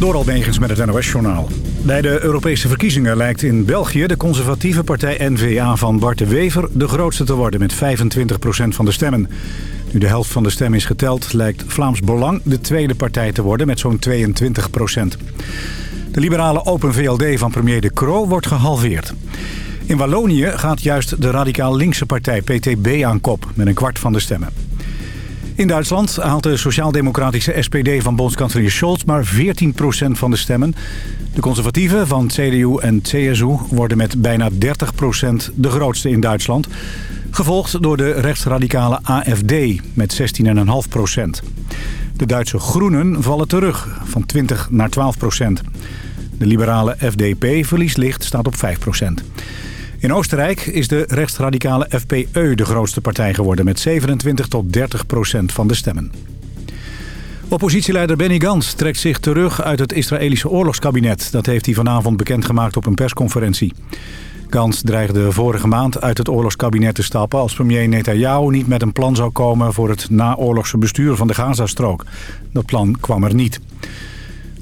Door Almegens met het NOS-journaal. Bij de Europese verkiezingen lijkt in België de conservatieve partij N-VA van Bart de Wever de grootste te worden met 25% van de stemmen. Nu de helft van de stem is geteld lijkt Vlaams Belang de tweede partij te worden met zo'n 22%. De liberale Open VLD van premier De Croo wordt gehalveerd. In Wallonië gaat juist de radicaal linkse partij PTB aan kop met een kwart van de stemmen. In Duitsland haalt de sociaal-democratische SPD van bondskanselier Scholz maar 14% van de stemmen. De conservatieven van CDU en CSU worden met bijna 30% de grootste in Duitsland. Gevolgd door de rechtsradicale AFD met 16,5%. De Duitse Groenen vallen terug van 20 naar 12%. De liberale FDP verliest licht, staat op 5%. In Oostenrijk is de rechtsradicale FPE de grootste partij geworden... met 27 tot 30 procent van de stemmen. Oppositieleider Benny Gantz trekt zich terug uit het Israëlische oorlogskabinet. Dat heeft hij vanavond bekendgemaakt op een persconferentie. Gantz dreigde vorige maand uit het oorlogskabinet te stappen... als premier Netanyahu niet met een plan zou komen... voor het naoorlogse bestuur van de Gazastrook. Dat plan kwam er niet.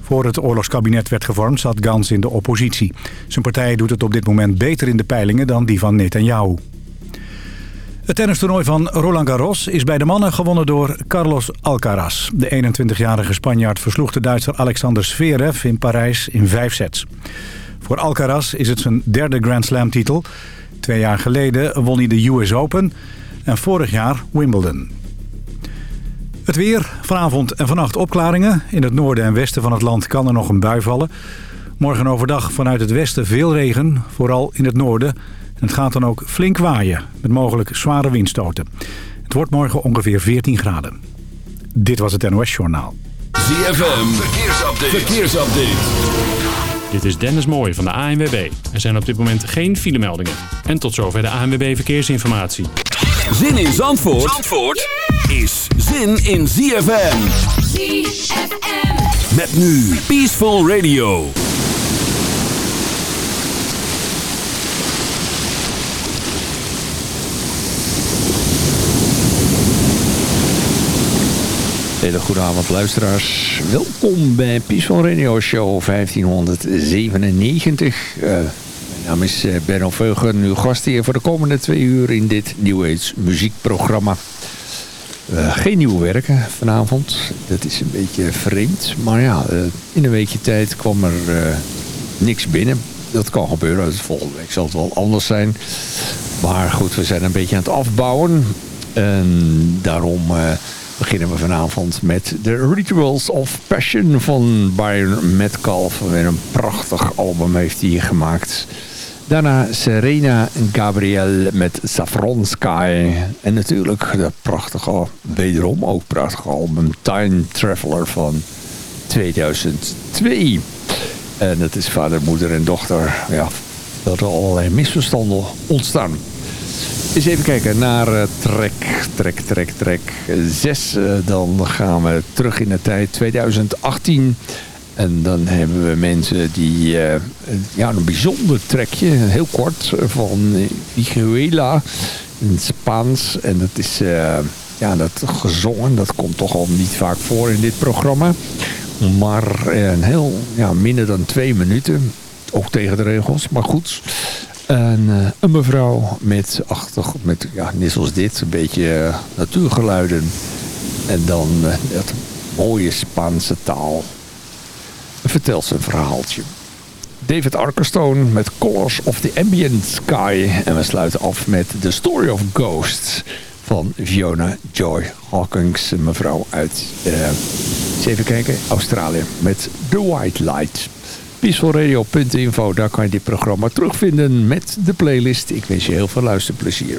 Voor het oorlogskabinet werd gevormd zat Gans in de oppositie. Zijn partij doet het op dit moment beter in de peilingen dan die van Netanyahu. Het tennistoernooi van Roland Garros is bij de mannen gewonnen door Carlos Alcaraz. De 21-jarige Spanjaard versloeg de Duitser Alexander Zverev in Parijs in vijf sets. Voor Alcaraz is het zijn derde Grand Slam titel. Twee jaar geleden won hij de US Open en vorig jaar Wimbledon. Het weer, vanavond en vannacht opklaringen. In het noorden en westen van het land kan er nog een bui vallen. Morgen overdag vanuit het westen veel regen, vooral in het noorden. En het gaat dan ook flink waaien, met mogelijk zware windstoten. Het wordt morgen ongeveer 14 graden. Dit was het NOS Journaal. ZFM, verkeersupdate. verkeersupdate. Dit is Dennis Mooij van de ANWB. Er zijn op dit moment geen filemeldingen. En tot zover de ANWB Verkeersinformatie. Zin in Zandvoort? Zandvoort? Is zin in ZFM. ZFM. Met nu Peaceful Radio. Hele goede avond luisteraars. Welkom bij Peaceful Radio Show 1597. Uh, mijn naam is eh, Benno Veugen, uw gast hier voor de komende twee uur in dit New Age muziekprogramma. Uh, geen nieuwe werken vanavond. Dat is een beetje vreemd. Maar ja, uh, in een weekje tijd kwam er uh, niks binnen. Dat kan gebeuren. Volgende week zal het wel anders zijn. Maar goed, we zijn een beetje aan het afbouwen. En daarom beginnen we vanavond met The Rituals of Passion van Byron Metcalf. Weer een prachtig album heeft hij gemaakt. Daarna Serena Gabriel met Saffron Sky. En natuurlijk de prachtige, wederom ook prachtige album Time Traveler van 2002. En dat is vader, moeder en dochter. Ja, dat er allerlei misverstanden ontstaan. Eens even kijken naar uh, trek, trek, trek, trek 6. Uh, dan gaan we terug in de tijd 2018. En dan hebben we mensen die uh, ja, een bijzonder trekje, heel kort, van Iguela in Spaans. En dat is uh, ja, dat gezongen, dat komt toch al niet vaak voor in dit programma. Maar een heel, ja, minder dan twee minuten. Ook tegen de regels, maar goed. En, een mevrouw met, met ja, net zoals dit, een beetje natuurgeluiden. En dan dat mooie Spaanse taal vertelt zijn verhaaltje. David Arkerstone met Colors of the Ambient Sky. En we sluiten af met The Story of Ghosts van Fiona Joy Hawkins, een mevrouw uit, eens even kijken, Australië, met The White Light. Peacefulradio.info, daar kan je dit programma terugvinden met de playlist. Ik wens je heel veel luisterplezier.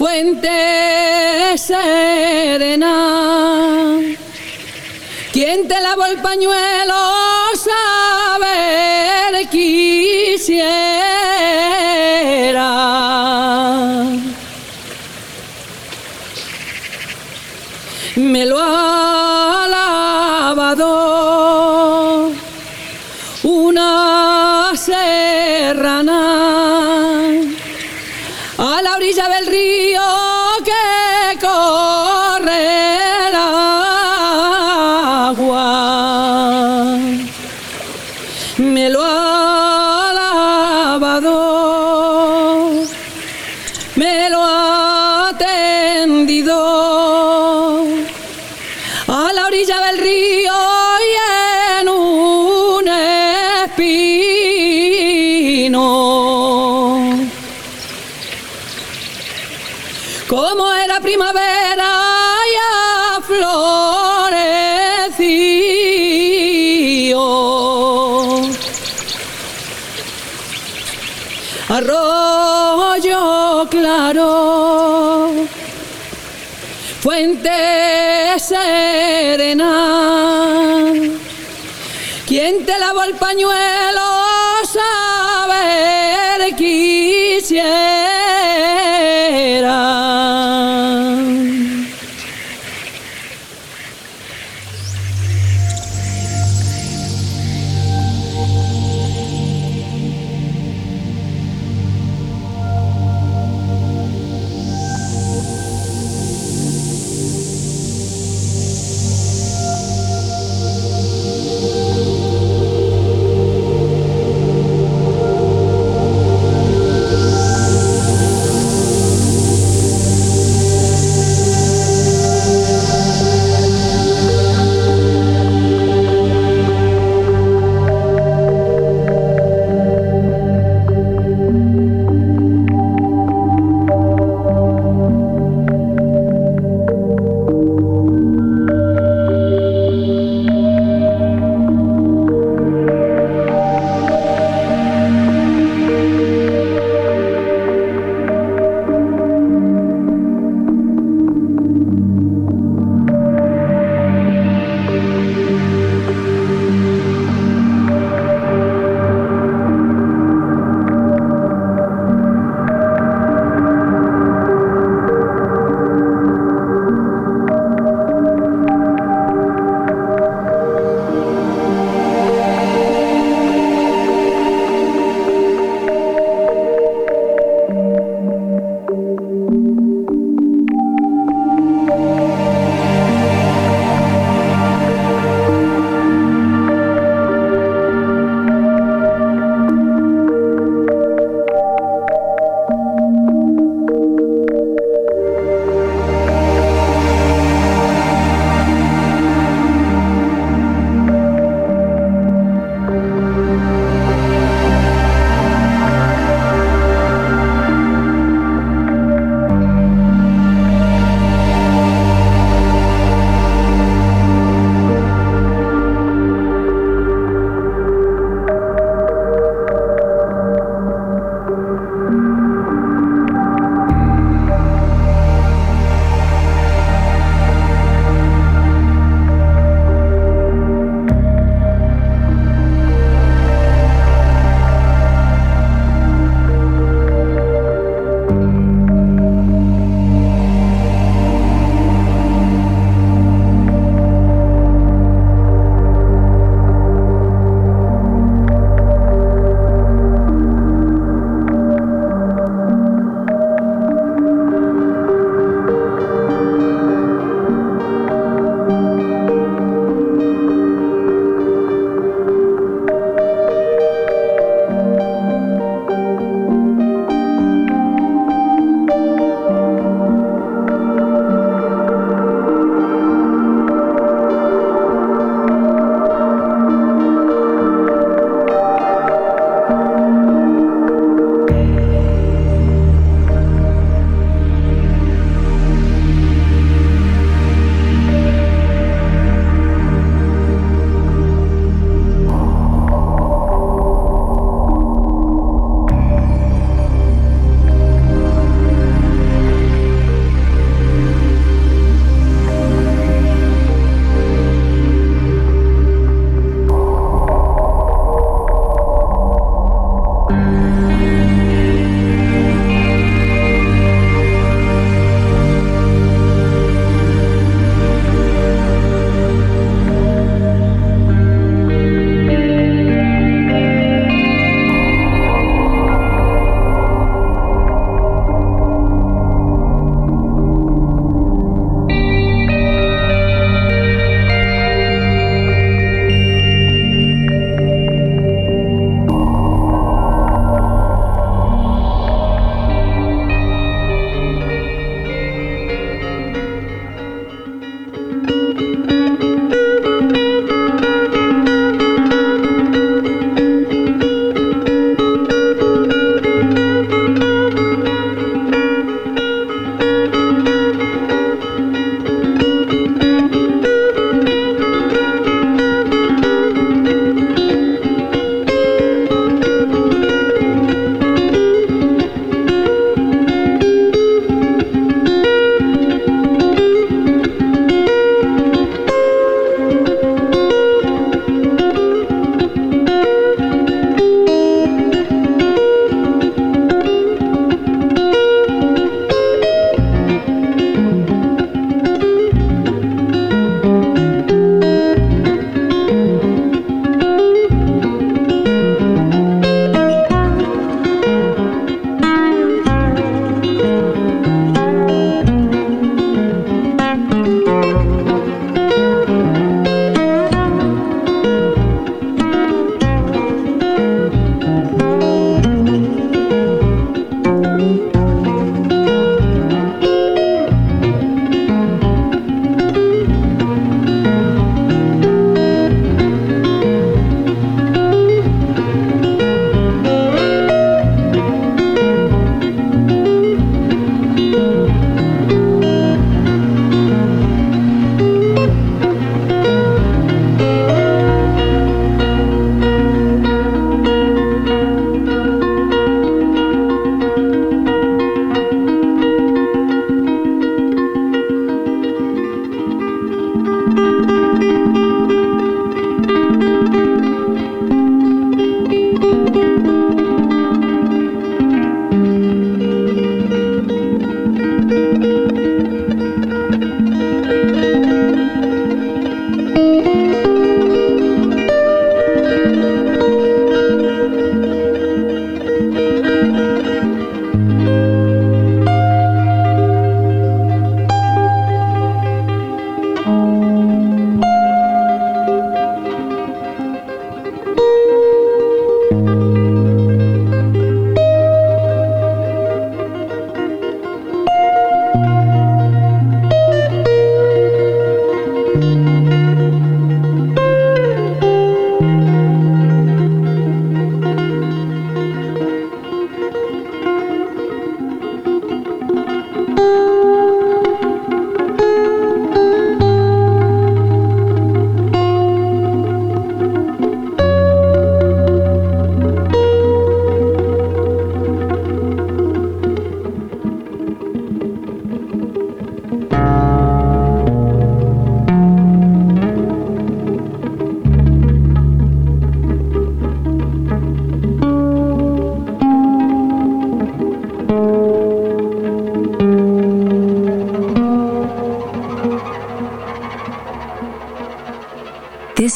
fuente serena. ¿Quién te lavó el pañuelo? primavera ya. Arroyo claro, fuente serena, quien te lavó el pañuelo.